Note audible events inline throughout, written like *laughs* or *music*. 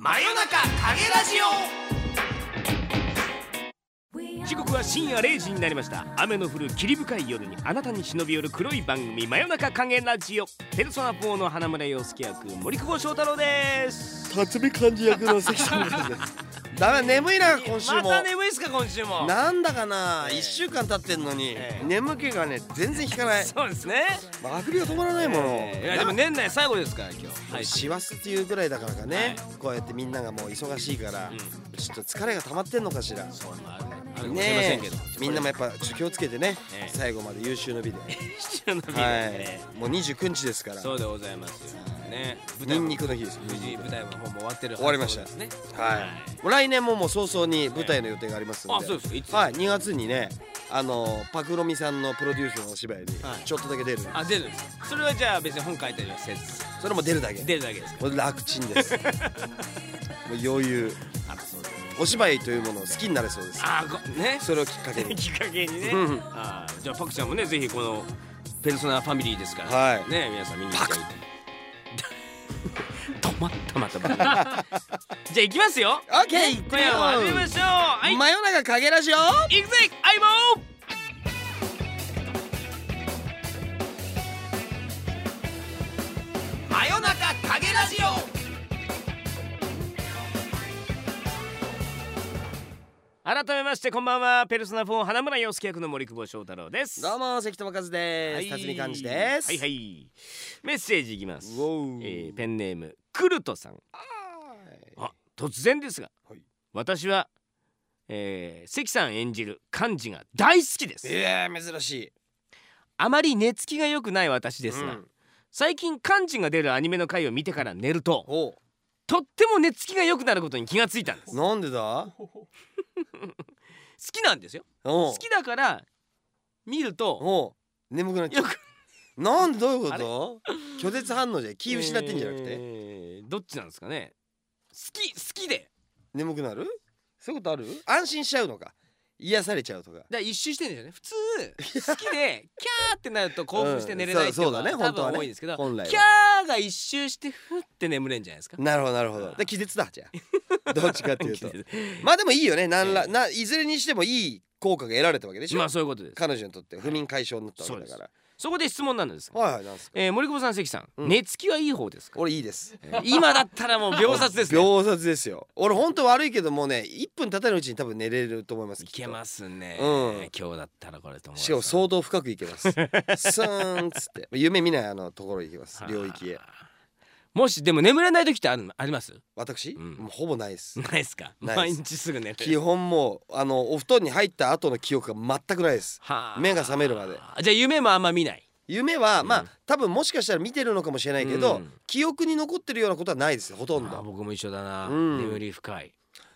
真夜中影ラジオ。時刻は深夜0時になりました。雨の降る霧深い夜にあなたに忍び寄る黒い番組真夜中影ラジオ。ペルソナ4の花村洋介役森久保祥太郎です。辰巳漢字役の関さんです。ダメ眠いな今週も、また眠いっすか今週も。なんだかな、ええ。一週間経ってんのに、ええ。眠気がね全然引かない。そうですね。まああくびが止まらないもの、いやでも年内最後ですから今日。はい、師走っていうぐらいだからかね、はこうやってみんながもう忙しいから、うん。ちょっと疲れが溜まってんのかしら。そうまああるあるかもしれませんねけど。えみんなもやっぱちょっと気をつけてね、ええ。最後まで優秀の美で、七の日はね。い。もう29日ですから。そうでございますよ。ね。ニンニクの日ですよ。無事舞台の方も終わってる終わりましたね。はい、もう来年ももう早々に舞台の予定がありますので、あそうです。かいつ？はい。2月にねあのパクロミさんのプロデュースのお芝居にはい。ちょっとだけ出るんです、あ出るんですそれはじゃあ別に本書いたりはせず。それも出るだけ。出るだけですか？もう楽ちんです。*laughs* もう余裕。あそうですお芝居というものを好きになれそうです。あごね。それをきっかけに。*laughs* きっかけにね。うん。あーじゃあパクちゃんもねぜひこのペルソナファミリーですから、はい。ね皆さん見に行ってあげて。*laughs* 止まったまた *laughs* じゃあ行きますよ。オッケー今夜も始めましょう。はい。真夜中影ラジオ。行くぜ相棒。真夜中改めましてこんばんは。ペルソナ4花村洋介役の森久保祥太郎です。どうも関智和です。辰巳幹事です。はいはい。メッセージいきます。えーペンネームクルトさん。あ突然ですが、はい。私は、えー関さん演じる幹事が大好きです。ええ珍しい。あまり寝つきが良くない私ですが、うん。最近幹事が出るアニメの回を見てから寝るとおとっても寝つきが良くなることに気がついたんです。好なんでだ？*laughs* きなんですよ。お好きだから見るとお眠くなっちゃう。なんでどういうこと？拒絶反応じゃ気失ってんじゃなくて。えーどっちなんですかね。好き好きで。眠くなる？そういうことある？安心しちゃうのか癒されちゃうとか。だから一周してんですよね。普通好きでキャーってなると興奮して寝れない人うんそうそうだね。が多分本当はね。多いんですけど、キャーが一周してふって眠れんじゃないですかなるほどなるほどで気絶だじゃあどっちかっていうとまあでもいいよねなんら、ええないずれにしてもいい効果が得られたわけでしょ、まあそういうことです彼女にとって不眠解消になったわけだからそこで質問なんです。が、はいはいなんですか？えー、森久保さん関さん、うん。寝つきはいい方ですか？俺いいです。今だったらもう秒殺ですね。秒殺ですよ。俺本当悪いけどもうね1分経たないうちに多分寝れると思いますいけますすね、うん。今日だったらこれと思しかも相当深くいけます。スーンっつって。夢見ないあのところ行きます。領域へもしでも眠れない時ってあるあります？私、うん。もうほぼないです。ないですか？ない毎日すぐ寝る。基本もうあのお布団に入った後の記憶が全くないです。はあ。目が覚めるまで。じゃあ夢もあんま見ない？夢は、まあうん。多分もしかしたら見てるのかもしれないけど、うん。記憶に残ってるようなことはないですほとんど。僕も一緒だな、うん。眠り深い、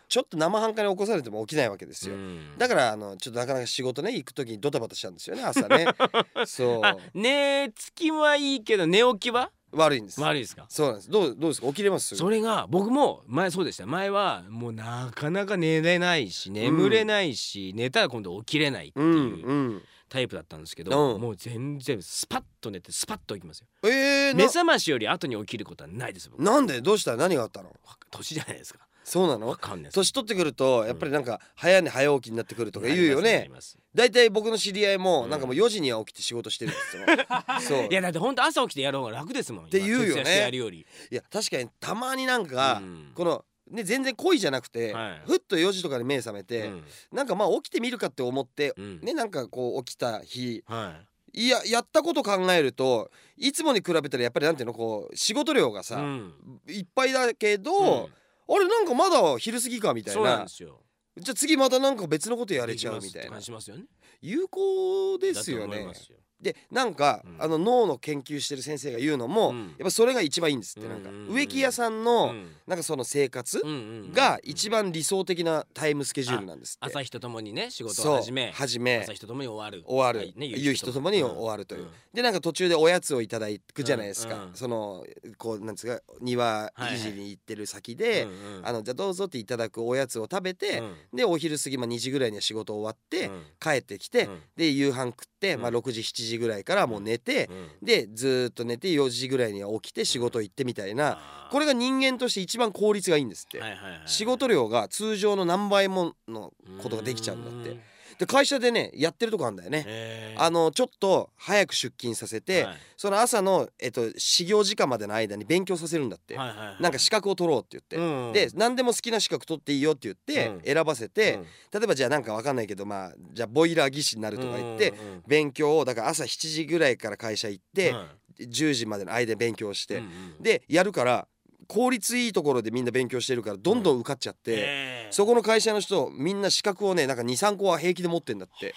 ちょっと生半可に起こされても起きないわけですよ、うん。だからあのちょっとなかなか仕事ね行く時にドタバタしちゃうんですよね朝ね。*laughs* そう。あ寝つきはいいけど寝起きは？悪いんです。悪いですか？そうなんです。どうどうですか？起きれます？それが僕も前そうでした。前はもうなかなか寝れないし眠れないし、寝たら今度起きれないってういうんうん。タイプだったんですけど、うん。もう全然スパッと寝てスパッと起きますよ。えー、目な覚ましより後に起きることはないです僕。なんで？どうした？何があったの？年じゃないですか。そうなの？わかんない年取ってくるとやっぱりなんか早寝早起きになってくるとか言うよね。ますだいたい僕の知り合いもうん。なんかもう4時には起きて仕事してるんですよ。*laughs* そう。いやだって本当朝起きてやる方が楽ですもん。って言うよね。やるより。いや確かにたまになんか、うん。このね全然恋じゃなくて、はい。ふっと4時とかに目覚めて、うん。なんかまあ起きてみるかって思って、うん。ねなんかこう起きた日はい。ややったこと考えるといつもに比べたらやっぱりなんていうのこう仕事量がさ、うん。いっぱいだけど、うん。あれなんかまだ昼過ぎかみたいそうなんなですよじゃあ次またなんか別のことやれちゃうみたいな。感じしますよね。有効ですよねでなんか、うん。あの脳の研究してる先生が言うのも、うん。やっぱそれが一番いいんですって、なんか。うんうんうん植木屋さんの、うん。なんかその生活が一番理想的なタイムスケジュールなんですって。朝日とともにね仕事を始め始め。朝日とともに終わる。終わる、はいね夕日とと。もに終わるという、ん。でなんか途中でおやつをいただくじゃないですか、そのこうなんですか庭いじりに行ってる先で、うんうんあのじゃあどうぞっていただくおやつを食べて、うん。でお昼過ぎ、まあ、2時ぐらいには仕事終わって、うん。帰ってきて、うん。で夕飯食って、まあ、うん。6時7時ぐらいからもう寝て、うん。でずーっと寝て4時ぐらいには起きて仕事行ってみたいな、これが人間として一番効率がいいんですって、仕事量が通常の何倍ものことができちゃうんだってで会社でねやってるとこあるんだよね、あのちょっと早く出勤させて、はい。その朝の、えっと、始業時間までの間に勉強させるんだって、はいはいはいなんか資格を取ろうって言って、うんで何でも好きな資格取っていいよって言って、うん選ばせて、うん例えばじゃあなんかわかんないけどまあじゃあボイラー技師になるとか言って、うんうんうん。勉強をだから朝7時ぐらいから会社行って、うん10時までの間で勉強して、うんうん。でやるから効率いいところでみんな勉強してるからどんどん受かっちゃって、そこの会社の人みんな資格をねなんか23個は平気で持ってんだって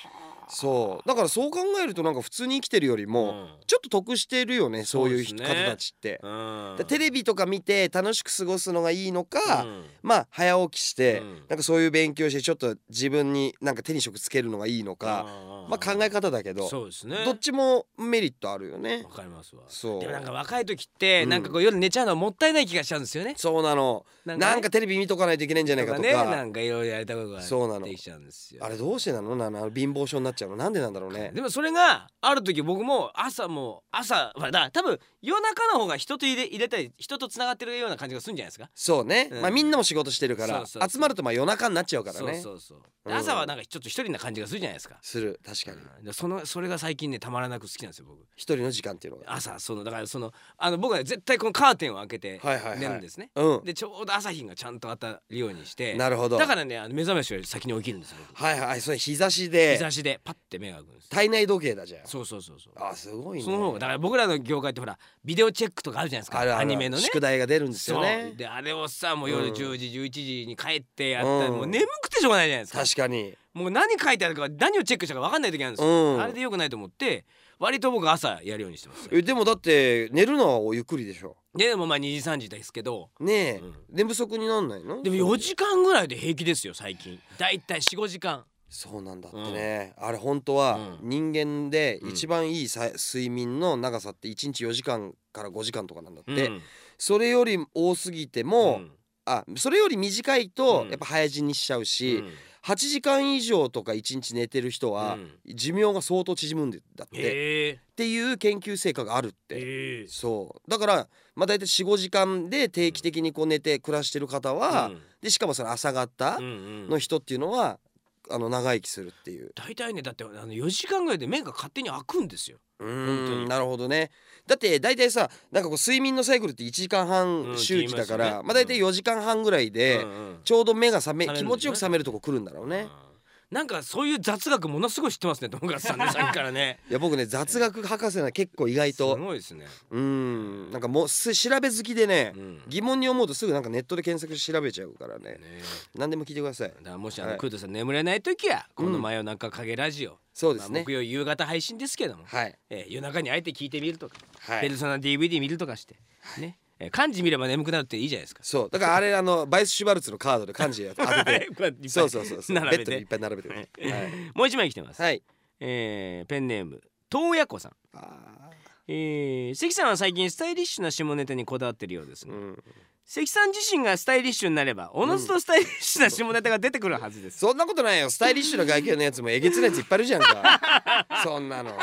そう。だからそう考えるとなんか普通に生きてるよりも、うん。ちょっと得してるよねそういう人方たちって。うん。でテレビとか見て楽しく過ごすのがいいのか、うん。まあ早起きして、うん。なんかそういう勉強してちょっと自分になんか手に職つけるのがいいのか、まあ考え方だけど、そうですね。どっちもメリットあるよね。わ。かりますわ。そう。でもなんか若い時ってうん。なんかこう夜寝ちゃうのはもったいない気がしちゃうんですよね。そうなの。ななんんかテレビ見とかないといけないんじゃないかとか。ねなんかいろいろやりたいことがそうなの。あれどうしてなの？なの貧乏症になっちゃうの。なんでなんだろうね。でもそれがある時僕も朝も朝まあだ多分夜中の方が人と入れ入れたり人とつながってるような感じがするんじゃないですか。そうね、うん。まあみんなも仕事してるからそうそうそう。集まるとまあ夜中になっちゃうからね。そうそうそう。でうん朝はなんかちょっと一人な感じがするじゃないですか。する。確かに。うんでそのそれが最近ねたまらなく好きなんですよ僕。一人の時間っていうのが。朝そのだからそのあの僕は絶対このカーテンを開けてはいはいはい。寝るんですね、うん。でちょうど朝日がちゃんと当たるようにしてなるほど。だからねあの目覚ましより先に起きるんですよ僕。はいはい。それ日差し日で差しでパッて目が開くんです体内時計だじゃんそうそうそうそう。あすごいね。その方がだから僕らの業界ってほらビデオチェックとかあるじゃないですか。アニメのね。宿題が出るんですよそねう。であれをさもう夜うん。10時11時に帰ってやったら、うん。もう眠くてしょうがないじゃないですか。確かに。もう何書いてあるか何をチェックしたか分かんない時あるんですよ、うん。あれでよくないと思って割と僕朝やるようにしてます。えでもだって寝るのはゆっくりでしょ。ででもまあ2時3時ですけど。ねえ、うん。寝不足になんないの？でも4時間ぐらいで平気ですよ最近。だいたい45時間そうなんだってね、あれ本当はうん。人間で一番いいさ睡眠の長さって1日4時間から5時間とかなんだって、うん。それより多すぎても、うん。あそれより短いとうん。やっぱ早死にしちゃうし、うん。8時間以上とか1日寝てる人はうん。寿命が相当縮むんだって、っへえ。ていう研究成果があるって、へえ。そう。だからまあ大体45時間で定期的にこう寝て暮らしてる方は、うん。でしかもその朝方うんうん。の人っていうのはあの長生きするっていう。大体ねだってあの4時間ぐらいで目が勝手に開くんですよ。うんなるほどね。だって大体さなんかこう睡眠のサイクルって1時間うん半周期だから、聞きまねまあ大体4時間半ぐらいで、うんうん。ちょうど目が覚めね。気持ちよく覚めるとこ来るんだろうね、うんなんかそういう雑学ものすごい知ってますね友勝さんね *laughs* さっきからね。いや僕ね雑学博士な結構意外すとごいですね、うーんなんかもうす調べ好きでね、うん。疑問に思うとすぐなんかネットで検索して調べちゃうからね。ね何でも聞いてください。だからもしあの、はい。クートさん眠れない時はこのうん真夜中影ラジオ、まあ、そうですね。木曜夕方配信ですけども、はい。えー夜中にあえて聞いてみるとか、はい。ペルソナ DVD 見るとかして、ね、えー漢字見れば眠くなるっていいじゃないですか。そう。だからあれあのバイス・シュバルツのカードで漢字当てて。*laughs* そうそうそうそう。ベ並べてッドにいっぱい並べて。ください。はい、もう一枚来てます、はい、えーペンネーム東野子さん、あえー関さんは最近スタイリッシュな下ネタにこだわってるようですね、ーうん関さん自身がスタイリッシュになればおのずとスタイリッシュな下ネタが出てくるはずです、そ *laughs* んなことないよ。スタイリッシュな外見のやつもえげつないやついっぱいいるじゃんかそんなの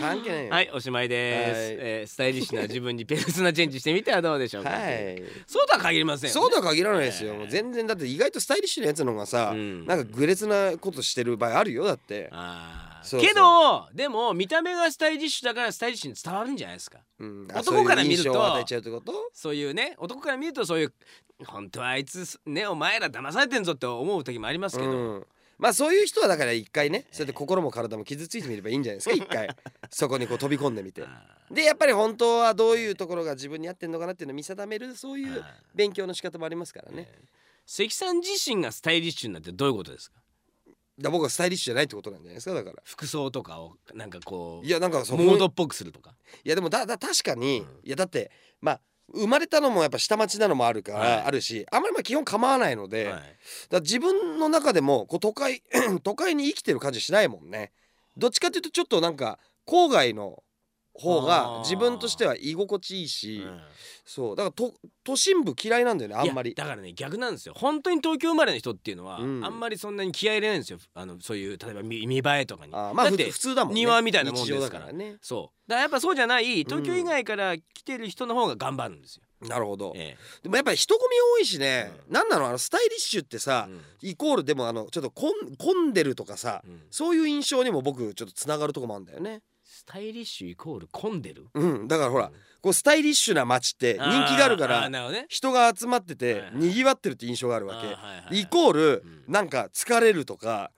関係ないよ。*laughs* はいおしまいです、はい。えースタイリッシュな自分にペルソナチェンジしてみてはどうでしょうか、はい。そうとは限りませんよね。そうとは限らないですよ、ええもう全然だって意外とスタイリッシュなやつの方がさ、うん。なんか愚劣なことしてる場合あるよだって、あー。そうそう。けどでも見た目がスタイリッシュだからスタイリッシュに伝わるんじゃないですか。うん。男から見るとそういう印象を与えちゃうってこと？そういうね男から見るとそういう本当はあいつねお前ら騙されてんぞって思う時もありますけど、うん。まあそういう人はだから一回ねそうやって心も体も傷ついてみればいいんじゃないですか *laughs* 一回。そこにこう飛び込んでみて。あでやっぱり本当はどういうところが自分に合ってんのかなっていうのを見定めるそういうー。勉強の仕方もありますからね。関さん自身がスタイリッシュになってどういうことですか？だ僕はスタイリッシュじゃないってことなんじゃないですかだから。服装とかをなんかこういやなんかそうモードっぽくするとか？いやでもだだ確かに、うん。いやだってまあ生まれたのもやっぱ下町なのもあるから、はい。あるしあんまりまあ基本構わないので、はい。ら自分の中でもこう都会都会に生きてる感じしないもんね。どっちかっていうとちょっとなんか郊外の方が自分としては居心地いいし、うん。そうだからと都心部嫌いなんだよねあんまり。だからね逆なんですよ。本当に東京生まれの人っていうのは、うん。あんまりそんなに気合い入れないんですよ。あのそういう例えば見見栄えとかに。あーまあ普通だもんね。庭みたいなもんですから。だからね。そう。だからやっぱそうじゃない東京以外から来てる人の方が頑張るんですよ、なるほど、えでもやっぱり人混み多いしね、うなんなのあのスタイリッシュってえさ、うん。イコールでもあのちょっと混んでるとかさ、うん。そういう印象にも僕ちょっとつながるとこもあるんだよね。スタイリッシュイコール混んでる？うんだからほら、こうスタイリッシュな街って人気があるから人が集まっててにぎわってるって印象があるわけ、イコールうん。なんか疲れるとか、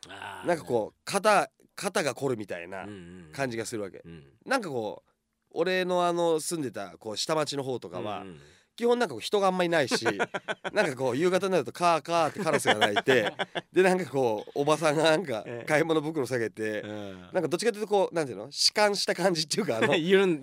なんかこう肩肩が凝るみたいな感じがするわけ、うん。なんかこう俺のあの住んでたこう下町の方とかは、うんうん基本なんかこう人があんまりないし *laughs* なんかこう夕方になるとカーカーってカラスが鳴いてでなんかこうおばさんがなんかええ。買い物袋下げてうん。なんかどっちかというとこうなんていうの？弛緩した感じっていうかあの *laughs* 緩 *laughs* ん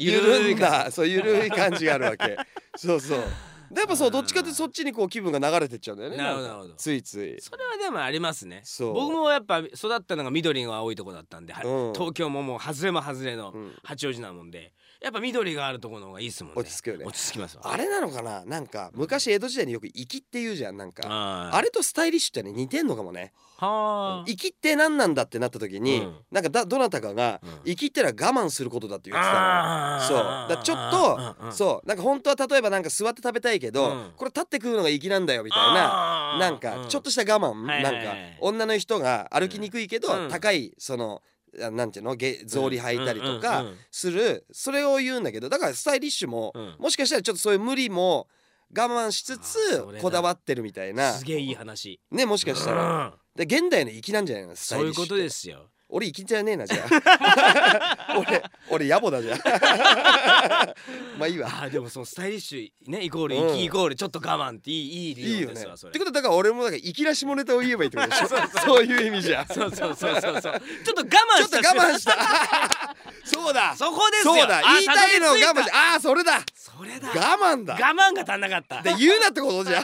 だそう緩い感じがあるわけ。そうそう。でやっぱそうどっちかというとそっちにこう気分が流れてっちゃうんだよね。なるほどなるほど。ついつい。じそれはでもありますね。そう。僕もやっぱ育ったのが緑が多いとこだったんで、はうん。東京ももう外れも外れのうん。八王子なもんでやっぱ緑があるところの方がいいですもんね。落ち着くよね。落ち着きますわ。あれなのかな？なんか昔江戸時代によく粋って言うじゃんなんか。ああれとスタイリッシュってね似てんのかもね。はあ。粋って何なんだってなった時に、うん。なんかだどなたかがうん。粋ってのは我慢することだって言ってたのそう。だちょっと、うんうんそう。なんか本当は例えばなんか座って食べたいけど、うん。これ立って食うのが粋なんだよみたいななんかちょっとした我慢、はいはいはいなんか女の人が歩きにくいけど、うん。高いそのあなんていうの？げ草履履いたりとかうんする。それを言うんだけどだからスタイリッシュも、うん。もしかしたらちょっとそういう無理も我慢しつあつこだわってるみたいな。すげえいい話。ねもしかしたら、うん。で現代の粋なんじゃないの？スタイリッシュそういうことですよ俺粋じゃねえなじゃあ。*laughs* 俺俺野暮だじゃあ。*laughs* まあいいわ。あーでもそのスタイリッシュねイコールうん。粋イコールちょっと我慢っていいいい理いいよね。由ですわそれ。ってことはだから俺もだから粋な下ネタを言えばいいってことでしょ。*laughs* そういう意味じゃ。そうそうそうそうそう。ちょっと我慢ちょっとした我慢した。そうだ。そこですよ。そうだ。あ言いたいのを我慢したああーそれだ。それだ。我慢だ。我慢が足んなかった。で言うなってことじゃん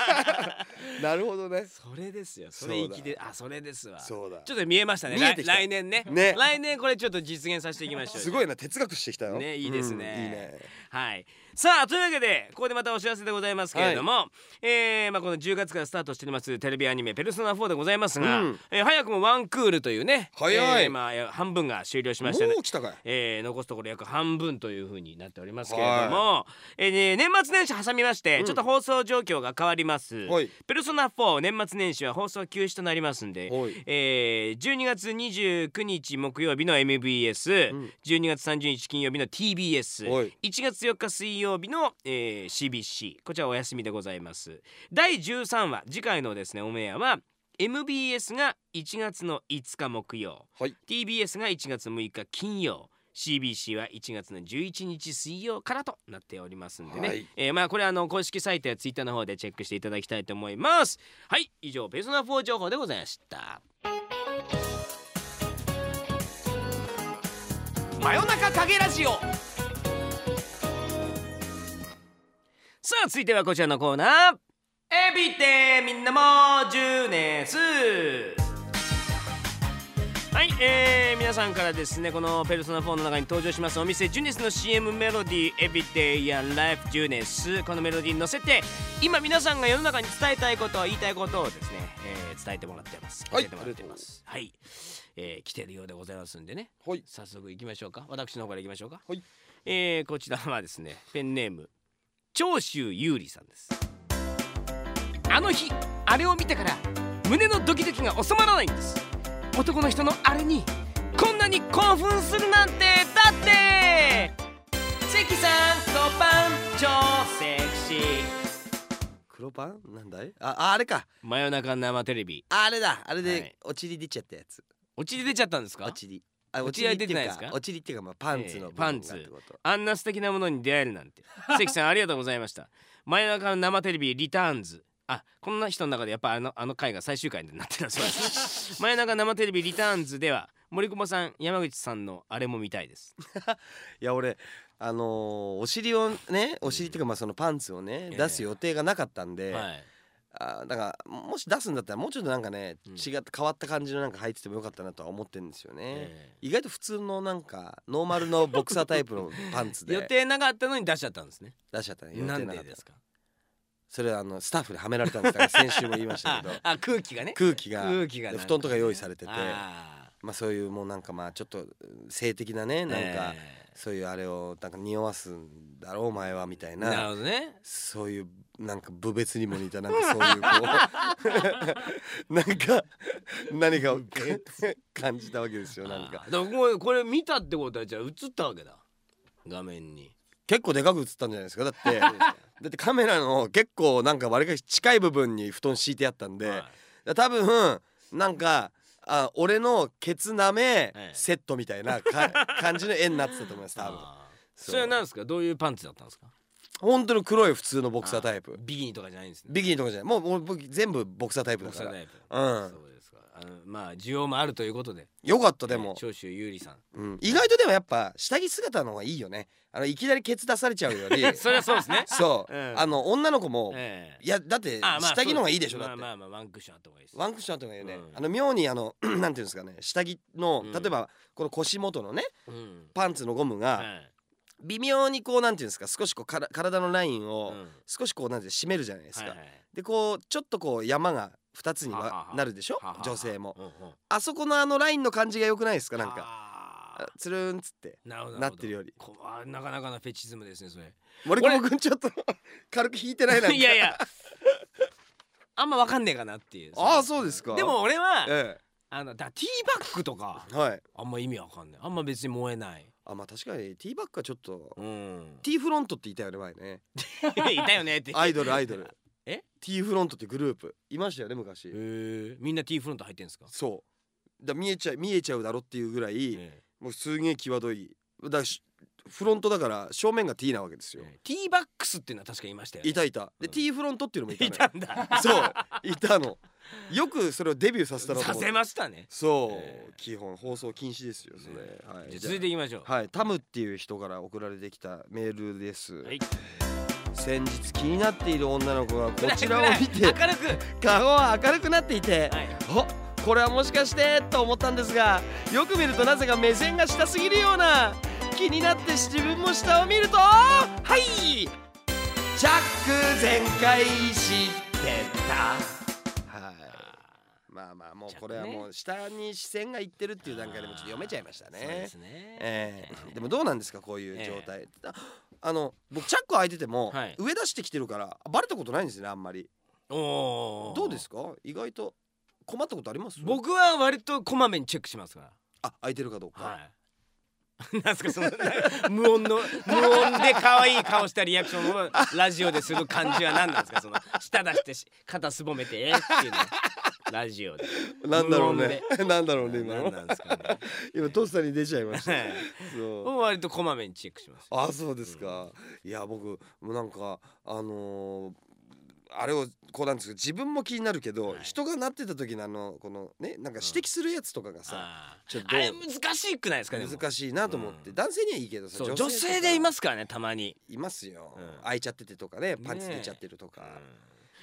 *laughs* なるほどね。それですよ。それそうだ粋であそれですわ。そうだ。ちょっと見えましたね。来年ね。ね。来年これちょっと実現させていきましょうすごいな。哲学してきたよ。ねいいですね。うんいいね。はいさあというわけでここでまたお知らせでございますけれども、えーまあ、この10月からスタートしておりますテレビアニメ「ペルソナ4」でございますが、うん。えー早くもワンクールというね早い。えーまあ、半分が終了しましたね。もう来たかい。えー残すところ約半分というふうになっておりますけれども、えーね年末年始挟みまして、うん。ちょっと放送状況が変わります、はい。ペルソナ4年末年始は放送休止となりますんで、はい。えー12月29日木曜日の MBS、うん。12月30日金曜日の TBS、はい。1月4日水曜日の、えー CBC こちらお休みでございます。第13話次回のですねオンエアは MBS が1月の5日木曜、はい。TBS が1月6日金曜。CBC は1月の11日水曜からとなっておりますんでね、はい。えーまあこれあの公式サイトやツイッターの方でチェックしていただきたいと思います。はい。以上ペルソナ4情報でございました。真夜中影ラジオさあ続いてはこちらのコーナー。エビてみんなもジュネス。はい、えー、皆さんからですねこの「ペルソナ4」の中に登場します。お店ジュネスの CM メロディー「エビデイやライフジュネス」このメロディーに乗せて今皆さんが世の中に伝えたいこと言いたいことをですね、えー伝えてもらってます。はい教えてもらってます。はい、えー来てるようでございますんでね。はい。早速行きましょうか。私の方から行きましょうか。はい。えーこちらはですねペンネーム長州優里さんです。あの日あれを見てから胸のドキドキが収まらないんです。男の人のあれにこんなに興奮するなんてだって!関さん黒パン超セクシー。黒パンなんだい？あああれか。真夜中生テレビ。あれだ。あれはい。でおちり出ちゃったやつ。おちり出ちゃったんですか？おちりあおちりは出てないですか？おちりっていうかまあパンツの部分がパンツ。あんな素敵なものに出会えるなんて関さんありがとうございました。真夜中の生テレビリターンズ。あこんな人の中でやっぱあのあの回が最終回になってるそうです。*laughs* 真夜中生テレビリターンズでは森久保さん山口さんのあれも見たいです。*laughs* いや俺あのーお尻をねお尻っていうかまあそのパンツをねええ。出す予定がなかったんで、はいあだからもし出すんだったらもうちょっとなんかね、うん。違って変わった感じのなんか履いててもよかったなとは思ってるんですよね、え意外と普通のなんかノーマルのボクサータイプのパンツえ予で定なかったのに出しちゃったんですね。出しちゃったね。予な定なか？ったんでです。かそれはあのスタッフにはめられたんですから先週も言いましたけど *laughs* あ空気がね。空気が空気がなんか布団とか用意されててあまあそういうもうなんかまあちょっと性的なねーなんかえそういうあれをなんか匂わすんだろうお前はみたいえなるなほどね。そういうなんか部別にも似たなんかそういうこうなんか何かを感じたわけですよなんか。あーだからもうこれ見たってことはじゃあ映ったわけだ。画面に。結構でかく映ったんじゃないですか。だって *laughs* だってカメラの結構なんかわりかし近い部分に布団敷いてあったんで、はい。多分なんかあ俺のケツなめええ。セットみたいなか *laughs* 感じの絵になってたと思います多分。それは何ですか？どういうパンツだったんですか？本当の黒い普通のボクサータイプ。ビキニとかじゃないんですね。ビキニとかじゃない。もう僕全部ボクサータイプだから。ボクサータイプ。うんあのまあ需要もあるということで。よかったでも。えー、長州優里さん。うん、意外とでもやっぱ下着姿の方がいいよね。あのいきなりケツ出されちゃうより。*laughs* それはそうですね。そう、うん。あの女の子も、ええ。いやだってあまあ下着の方がいいでしょ、だって、まあまあまあワンクッションあった方がいいですワンクッションあった方がいいよね、うん。あの妙にあの *clears throat* なんていうんですかね。下着のうん。例えばこの腰元のねうん。パンツのゴムがはい微妙にこうなんていうんですか。少しこうから体のラインをうん。少しこうなんて締めるじゃないですか、はいはい。でこうちょっとこう山が2つにはなるでしょ？女性も。あそこのあのラインの感じが良くないですか？なんかあつるんっつってーなってるより。こあなかなかなフェチズムですねそれ。森久保君ちょっと軽く引いてないないやいや。あんまわかんねえかなっていう。ああそうですか。でも俺はえあのだティーバッグとかえはい。あんま意味わかんない。あんま別に燃えない。あまあ確かにティーバッグはちょっとうん。T フロントって言ったよね前ね。*laughs* いたよねって。アイドルアイドルえ？T フロントってグループ。いましたよね昔。へえみんなティーフロント入ってんすか？そう。だ見えちゃう見えちゃうだろっていうぐらいえもうすげえ際どい。だしフロントだから正面が T なわけですよ。えティーバックスっていうのは確かいましたよね。いたいた。でうん。T フロントっていうのもいたのいよたんだ。そう。いたの。よくそれをデビューさせたなとさせましたね。そう、ええ。基本放送禁止ですよそれ、はい。じゃあ続いていきましょう。はい。タムっていう人から送られてきたメールです、はい先日気になっている女の子がこちらを見て明るく。顔は明るくなっていて、はい。あこれはもしかしてと思ったんですがよく見るとなぜか目線が下すぎるような気になって自分も下を見るとはい。チャック全開してたもうこれはもう下に視線がいってるっていう段階でもちょっと読めちゃいましたそうでねすね。ええ。でもどうなんですかこういう状態、ああの僕チャック開いてても、はい。上出してきてるからバレたことないんですねあんまり。おー。どうですか？意外と困ったことあります？僕は割とこまめにチェックしますから。あ開いてるかどうか、はい。*laughs* なんすかその無音の無音で可愛い顔したリアクションをラジオでする感じは何なんですか？その舌出してし肩すぼめてえっていうのラジオで。なんだろう無ねなんだろうね今なんですかね。*laughs* 今トスタに出ちゃいました。はい。そう。割とこまめにチェックします。あそうですか、いや僕もうなんかあのーあれをこうなんですか自分も気になるけど、はい。人がなってた時のあのこのねなんか指摘するやつとかがさ、あちょっとーあれ難しくないですかね難しいなと思って、うん。男性にはいいけどさ女性でいますすからねたまに、いますよ、うん。開いちゃっててとかねパンツ出ちゃってるとか、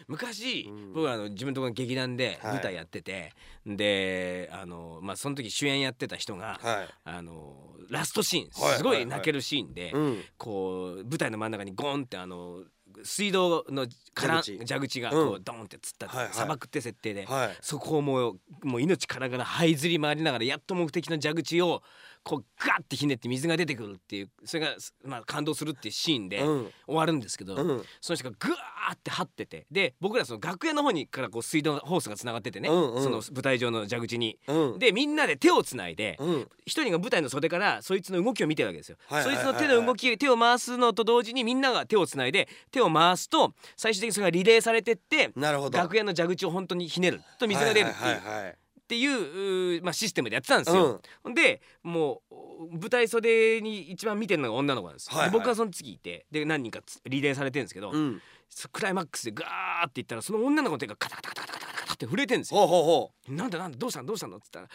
昔、うん。僕はあの自分のところの劇団ではい。舞台やってて、であのまあその時主演やってた人が、はい。あのラストシーンはい。すごい泣けるシーンで、うん。こう舞台の真ん中にゴンってあの水道のから蛇口。蛇口がうん。こうドンって突っ立って、はいはい。砂漠って設定で、はい。そこをもうもう命からがら這いずり回りながらやっと目的の蛇口をこうガッてひねって水が出てくるっていうそれが、まあ、感動するっていうシーンでうん。終わるんですけど、うん。その人がグワーって張っててで僕らその楽屋の方にからこう水道ホースがつながっててね、うんうん。その舞台上の蛇口に。うん。でみんなで手をつないで、うん。一人が舞台の袖からそいつの動きを見てるわけですよ。はいはいはいはい。そいつの手の動き手を回すのと同時にみんなが手をつないで手を回すと最終的にそれがリレーされてって楽屋の蛇口を本当にひねると水が出るっていう,、はいはいはいっていうまあ、システムでやってたんですよ。でもう舞台袖に一番見てるのが女の子なんですよ。はいはい。で僕はその次いてで何人かつリレーされてるんですけど、うん。そクライマックスでガーっていったらその女の子の手がカタカタカタカタカタカタって震えてるんですよ。ほうほうほなんだなんだどうしたの？どうしたの？っつったら「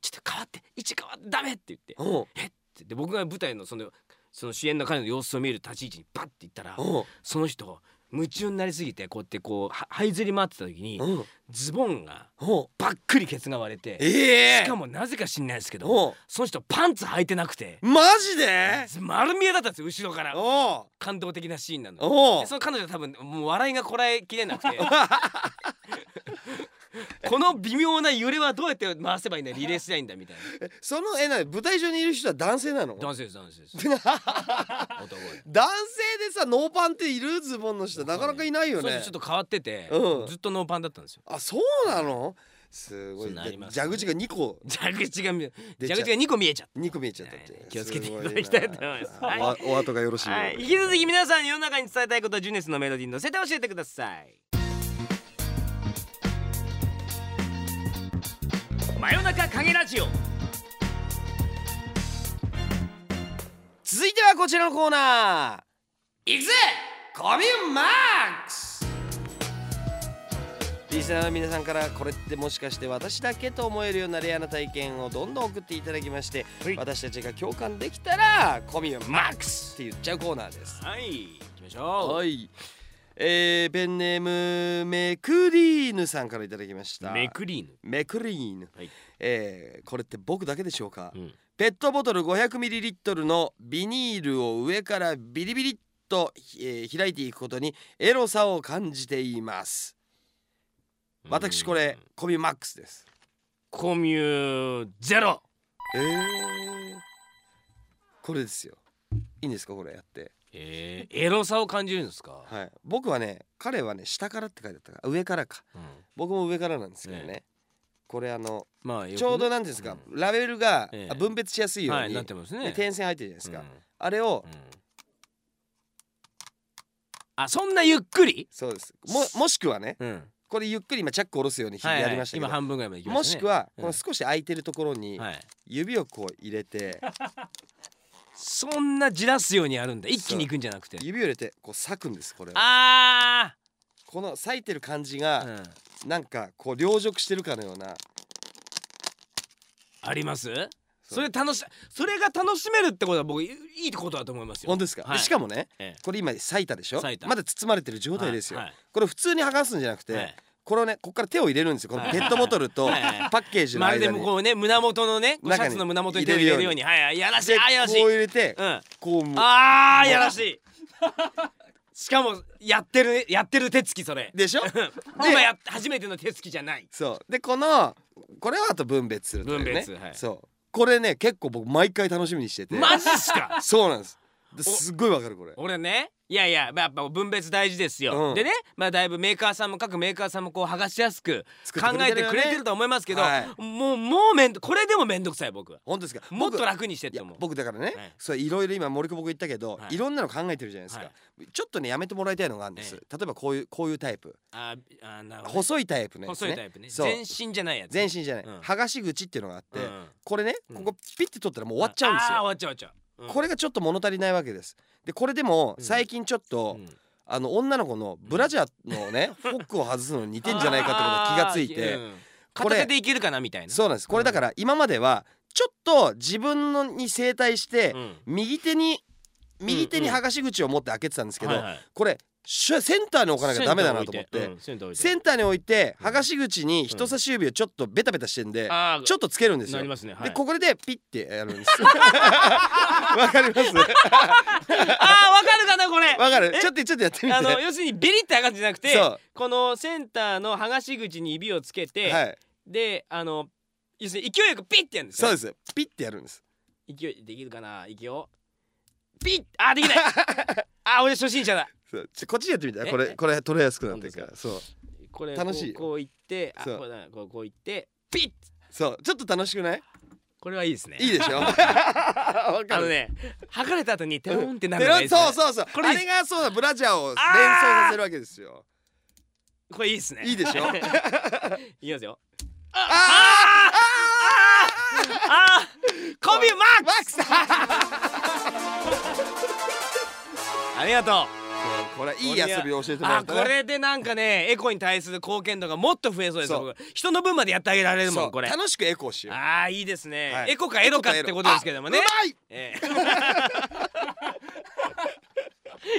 ちょっと変わって位置変わってダメ」って言ってうほ「えっ?」て。で僕が舞台のそのその主演の彼の様子を見る立ち位置にバッて行ったらその人夢中になりすぎてこうやってこうは這いずり回ってた時にうん。ズボンがばっくりケツが割れてええ。しかもなぜか知んないですけどほその人パンツ履いてなくて。うマジで？丸見えだったんですよ後ろから。感動的なシーンなの。その彼女は多分もう笑いがこらえきれなくて *laughs* *laughs* この微妙な揺れはどうやって回せばいいんだリレーすりゃいいんだみたいな。そのえな舞台上にいる人は男性なの？男性です男性 *laughs* です。男性でさノーパンっているズボンの人なかなかいないよね。ちょっと変わってて、うん。ずっとノーパンだったんですよ。あそうなの？すごい。ね蛇口が2個。蛇口が蛇口が2個見えちゃっ2個見えちゃったって、はい気をつけていただきたいと思います。ごな。おお後がよろしいはい、引き続き皆さんに世の中に伝えたいことはジュネスのメロディーに乗せて教えてください真夜中影ラジオ。続いてはこちらのコーナー。いくぜコミュマックス。リスナーの皆さんからこれってもしかして私だけと思えるようなレアな体験をどんどん送っていただきまして、はい。私たちが共感できたらコミュマックスって言っちゃうコーナーです。はい。行きましょう。はいえー、ペンネームメクリーヌさんからいただきました。メクリーヌ。メクリーヌ、はい。えーこれって僕だけでしょうか、うん。ペットボトル 500ml のビニールを上からビリビリっと、えー開いていくことにエロさを感じています。私これコミュマックスです。コミュゼロ。えー、これですよ。いいんですか？これやってえー、エロさを感じるんですか、はい。僕はね彼はね下からって書いてあったから上からか。うん。僕も上からなんですけどね。ね。これあのまあちょうどなんですか、ラベルが、ええ。あ分別しやすいように、はいなってますね。で点線入ってるじゃないですか、うん。あれを、うん。あそんなゆっくり？そうです。ももしくはねうん。これゆっくり今チャック下ろすようにはいはい。やりましたけど、今半分ぐらいまで行きまもしたね。しくはうん。この少し空いてるところにはい。指をこう入れて、*laughs* そんなじらすようにやるんだ。一気に行くんじゃなくて。指を入れてこう裂くんですこれを。あこの裂いてる感じー、がうん、なんかこう凌辱してるかのような。あります？それ楽しそれが楽しめるってことは僕いいいことだと思いますよ。本当ですか、はい。でしかもねええ。これ今裂いたでしょ？まだ包まれてる状態ですよ、はい。これ普通に剥がすんじゃなくて、はいこれをねここから手を入れるんですよ。このはい。ペットボトルとパッケージのまるでこうね胸元のねシャツの胸元に手を入れるように。はいはい。やらしい。であやらしい。こう入れて、うん。こうあーやらしい。しかもやってるやってる手つきそれ。でしょ？今やっ初めての手つきじゃない。そう。でこのこれはあと分別するというね。分別はい。そう。これね結構僕毎回楽しみにしてて。マジっすか？そうなんです。ですっごいわかるこれ。俺ねいやいやまあやっぱ分別大事ですよ、うん。でねまあだいぶメーカーさんも各メーカーさんもこう剥がしやすく作考えてくれてると思いますけど、はい。もうもうめんどこれでもめんどくさい僕。は本当ですか？もっと僕楽にしてって思う。僕だからね、はい。そういろいろ今森久保君言ったけど、はい。い、ろんなの考えてるじゃないですか、はちょっとねやめてもらいたいのがあるんです、え例えばこういうこういうタイプ。ああなるほどね、細いタイプね。細いタイプね。全身じゃないやつ全身じゃない、うん。剥がし口っていうのがあって、うん。これねうん。ここピッて取ったらもう終わっちゃうんですよ、あー終わっちゃう終わっちゃう、うん。これがちょっと物足りないわけです。でこれでもうん。最近ちょっと、うん。あの女の子のブラジャーのね、フォックを外すのに似てんじゃないかってことに気がついて、これ片手でいけるかなみたいな。そうなんですこれだから今まではちょっと自分のに正対して、うん。右手に右手に剥がし口を持って開けてたんですけど、はいはい。これセンターに置かなきゃダメだなと思って、センター置いて。センターに置いてうん。剥がし口に人差し指をちょっとベタベタしてんで、ちょっとつけるんですよ。でここでピッてやるんです。*laughs* わかります？あーわかるかなこれ。わかる？え？ちょっとちょっとやってみて。あの要するにベリって上がるんじゃなくてこのセンターの剥がし口に指をつけて、はい。であの要するに勢いよくピッてやるんですよそうです。ピッてやるんです。勢いできるかないくよピッあーできない。*laughs* あー俺初心者だ。そう。ちょこっちでやってみて。え？これこれ取れやすくなってるから。本そうこれ楽しい。よこうこういってあそう。こうだこうこういってピッ！そう。ちょっと楽しくない？これはいいですね。いいでしょ？*laughs* わかあるのね剥がれた後にテロンってなるでのがいいですねそうそうそう。これがそうだ。ブラジャーを連想させるわけですよ。これいいですね。いいでしょ？*laughs* いきますよ。ああーコビマックマックス。*laughs* ありがとう。これいい遊びを教えてもらあったね。これでなんかねエコに対する貢献度がもっと増えそうです僕。人の分までやってあげられるもんこれ。楽しくエコーしよう。あーいいですね、はい。エコかエロかってことですけどもね。あうまい。ええ。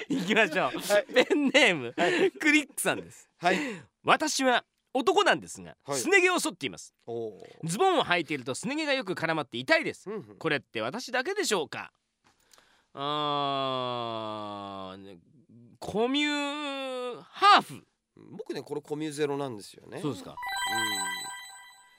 *laughs* いききましょう、はい。ペンネーム、クリックさんです。はい。私は男なんですが、はい。すね毛を剃っています。ズボンを履いているとすね毛がよく絡まって痛いです。これって私だけでしょうか？あーねコミュハーフ。僕ねこれコミュゼロなんですよね。そうですか、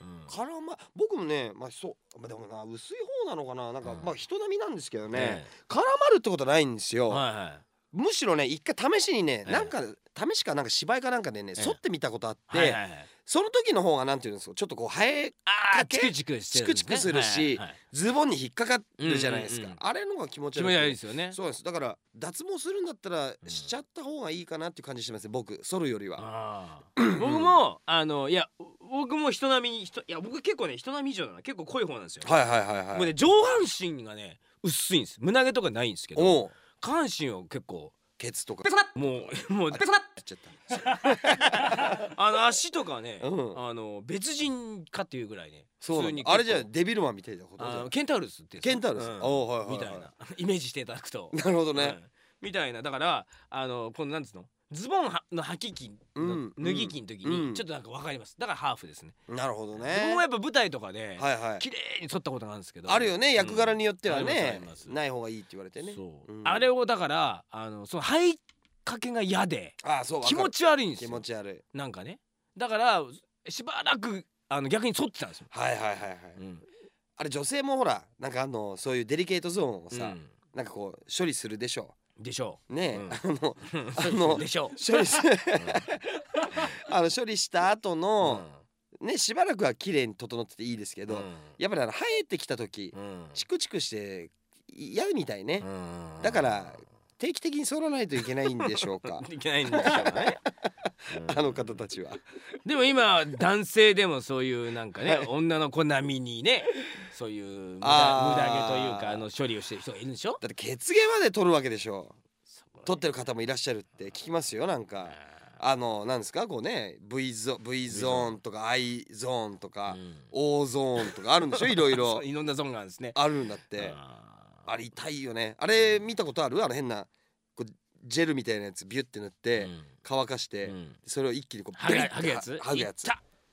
うん。うん。絡ま僕もねまあそうまあでもな薄い方なのかな。なんか、うん。まあ人並みなんですけどね、ね絡まるってことはないんですよ、はいはいむしろね一回試しにね、ええ。なんか試しかなんか芝居かなんかでね、ええ。剃ってみたことあって、はいはいはい。その時の方がなんていうんですかちょっとこう生えかけあーチクチクしてね。チクチクするしはいはいはい。ズボンに引っかかるじゃないですか、うんうんうんあれの方が気持ち気持ち悪いですよね。そうです。だから脱毛するんだったらんしちゃった方がいいかなっていう感じしてますね僕。剃るよりは。*clears throat* 僕もあのいや僕も人並みに人いや僕結構ね人並み以上だな。結構濃い方なんですよ、はいはいはいはい。もうね上半身がね薄いんです。胸毛とかないんですけど下半身は結構ケツとか。もう *laughs* もうやっちゃったあの足とかはね、うん。あの別人かっていうぐらいねそうあれじゃデビルマンみたいなことケンタウルスってケンタウルス。うん。はいはい。みたいな。イメージしていただくと。なるほどね、うん。みたいな。だからあのこのなんつうの？ズボンはの履き機のうん脱ぎ機の時うん。にちょっとなんかわかります。だからハーフですね、なるほど僕ねもやっぱ舞台とかで綺麗に撮ったことがあるんですけど。あるよね役柄によってはあねない方がいいって言われてね。あれをだからあのその履いかけが嫌で気持ち悪いんです気よ持ち悪い。なんかね。だからしばらくあの逆に剃ってたんですよ、はいはいはいはい。うん。あれ女性もほらなんかあのそういうデリケートゾーンをさ、うん。なんかこう処理するでしょでしょねえ、うん。あのうの *laughs* でしょ処理す *laughs* あの処理した後うの、ねしばらくは綺麗に整ってていいですけど、うん。やっぱりあの生えてきた時、うん。チクチクして嫌みたいね、うん。だから定期的に剃らないといけないんでしょうか。*laughs* いけないんでしょうね。あの方たちは。でも今男性でもそういうなんかね、はい。女の子並みにねそういう無駄無駄毛というかあの処理をしてる人がいるんでしょ？だって血毛まで取るわけでしょ。取ってる方もいらっしゃるって聞きますよなんか。あのなんですか？こうね V ゾ V ゾーンとか I ゾーンとか、O ゾーンとかあるんでしょ？*laughs* いろいろ。いろんなゾーンがあるんですね。あるんだって。あれ痛いよね。あれ見たことある？あの変なこうジェルみたいなやつビュって塗ってうん。乾かして、うん。それを一気にこう剥ぐビリッて剥ぐやつ？剥ぐやつ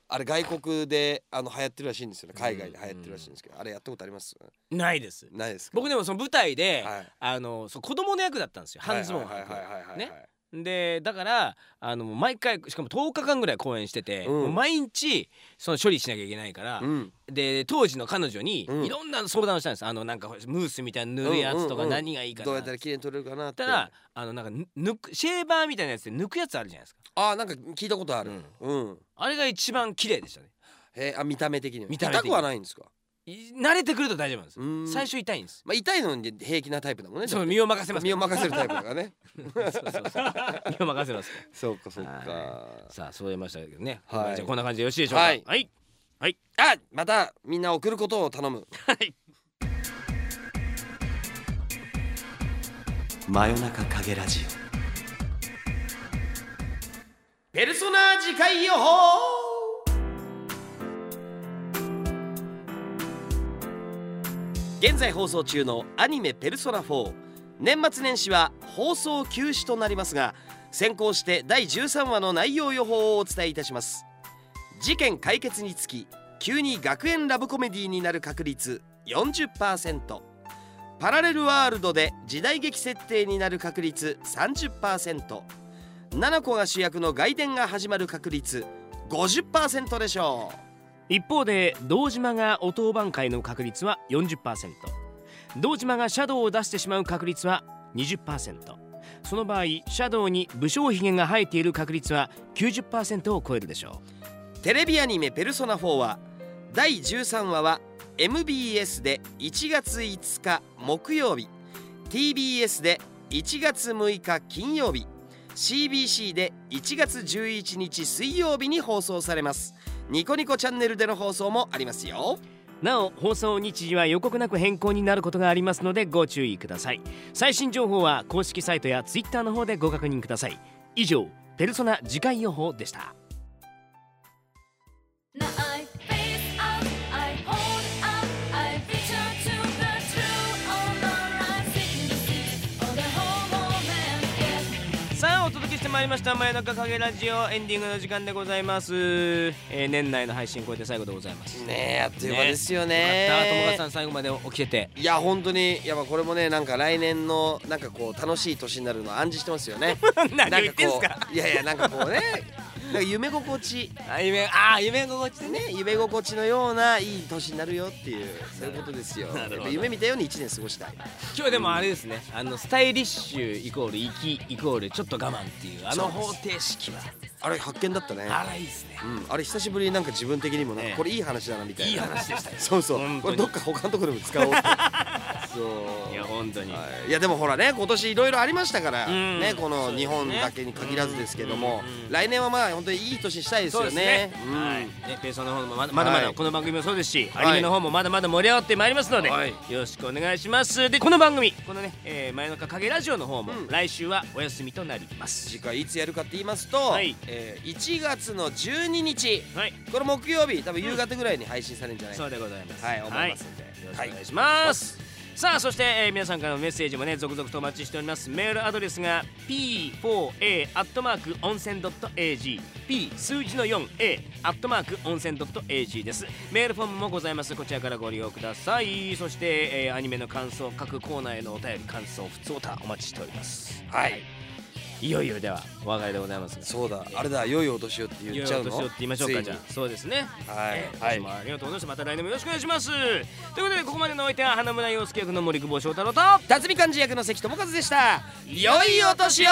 あれ外国であの流行ってるらしいんですよね。海外で流行ってるらしいんですけど、あれやったことあります？ないです。ないですか？僕でもその舞台で、はい。あのそう子供の役だったんですよ。半ズボンをはい履はいはいはいはい。くねでだからあの毎回しかも10日間ぐらい公演してて、うん。毎日その処理しなきゃいけないから、うん。で当時の彼女にうん。いろんな相談をしたんですあのなんかムースみたいな塗るやつとかうんうんうん何がいいかなどうやったら綺麗に撮れるかなって。たらあのなんかぬ抜くシェーバーみたいなやつで抜くやつあるじゃないですか。あーなんか聞いたことある。うん、あれが一番綺麗でしたね。へーあ見た目的には。見た目的に。痛くはないんですか？い慣れてくると大丈夫なんです。最初痛いんです。まあ痛いのに平気なタイプだもんね。そう身を任せます身を任せるタイプだからね。*laughs* そうそうそう。身を任せます。そうかそうか。はさあそう言いましたけどね、はい。じゃあこんな感じでよろしいでしょうか？はい。はい、はい。あまたみんな送ることを頼む。はい。真夜中影ラジオ。ペルソナ次回予報現在放送中のアニメ「ペルソナ4」年末年始は放送休止となりますが先行して第13話の内容予報をお伝えいたします。事件解決につき急に学園ラブコメディーになる確率40%パラレルワールドで時代劇設定になる確率30%七子が主役の外伝が始まる確率50%でしょう。一方で堂島がお当番会の確率は40%堂島がシャドウを出してしまう確率は20%その場合シャドウに武将髭が生えている確率は90%を超えるでしょう。テレビアニメ「ペルソナ4」は第13話は MBS で1月5日木曜日。TBS で1月6日金曜日。CBC で1月11日水曜日に放送されます。ニコニコチャンネルでの放送もありますよ。うなお放送日時は予告なく変更になることがありますのでご注意ください。最新情報は公式サイトや Twitter の方でご確認ください。以上ペルソナ次回予報でしたまいりました真夜中影ラジオエンディングの時間でございます、えー年内の配信これで最後でございます。ねえあっという間ですよよねかった。友果さん最後まで起きてて。いや本当にやっぱこれもねなんか来年のなんかこう楽しい年になるのを暗示してますよね。*laughs* 何を言ってんすなんかこういやいやなんかこうねか夢心地。あ夢あー夢心地でね。ね夢心地のようないい年になるよっていうそういうことですよ。なるほど。やっぱ夢見たように1年過ごしたい。今日でもあれですね。あのスタイリッシュイコール粋イコールちょっと我慢っていうあの方程式は。あれ発見だったね。あらいいですね。うん、あれ久しぶりになんか自分的にもなんええ。かこれいい話だなみたいな。いい話でしたよ。そうそう。本当に。これどっか他のところでも使おうって *laughs* そう。いや本当に。はい。いやでもほらね今年いろいろありましたから、うん。ねこの日本だけに限らずですけども、うんうん。来年はまあ本当にいい年したいですよねはい。ね、ペーソーの方もまだまだこの番組もそうですし、はいアニメの方もまだまだ盛り上がってまいりますので、はいよろしくお願いします。で、この番組、このね、えー、真夜中影ラジオの方も、うん来週はお休みとなります。次回いつやるかって言いますと、はいえー1月の12日はい。これ木曜日多分夕方ぐらいに配信されるんじゃないかそうでございます。はい思いますんで、よろしくお願いします。さあそして、えー皆さんからのメッセージもね続々とお待ちしております。メールアドレスが p4a アットマーク温泉 .ag p 数字の 4a アットマーク温泉 .ag です。メールフォームもございます。こちらからご利用ください。そして、えーアニメの感想各コーナーへのお便り感想ふつおたお待ちしております。はい。いよいよではお別れでございますそうだあれだ良いお年をって言っちゃうの？いよいよお年をって言いましょうかじゃあ。そうですね。はいえーはい。ありがとうございましたまた来年もよろしくお願いします。ということでここまでのお相手は花村洋介役の森久保祥太郎と辰巳漢字役の関智和でした。良いお年を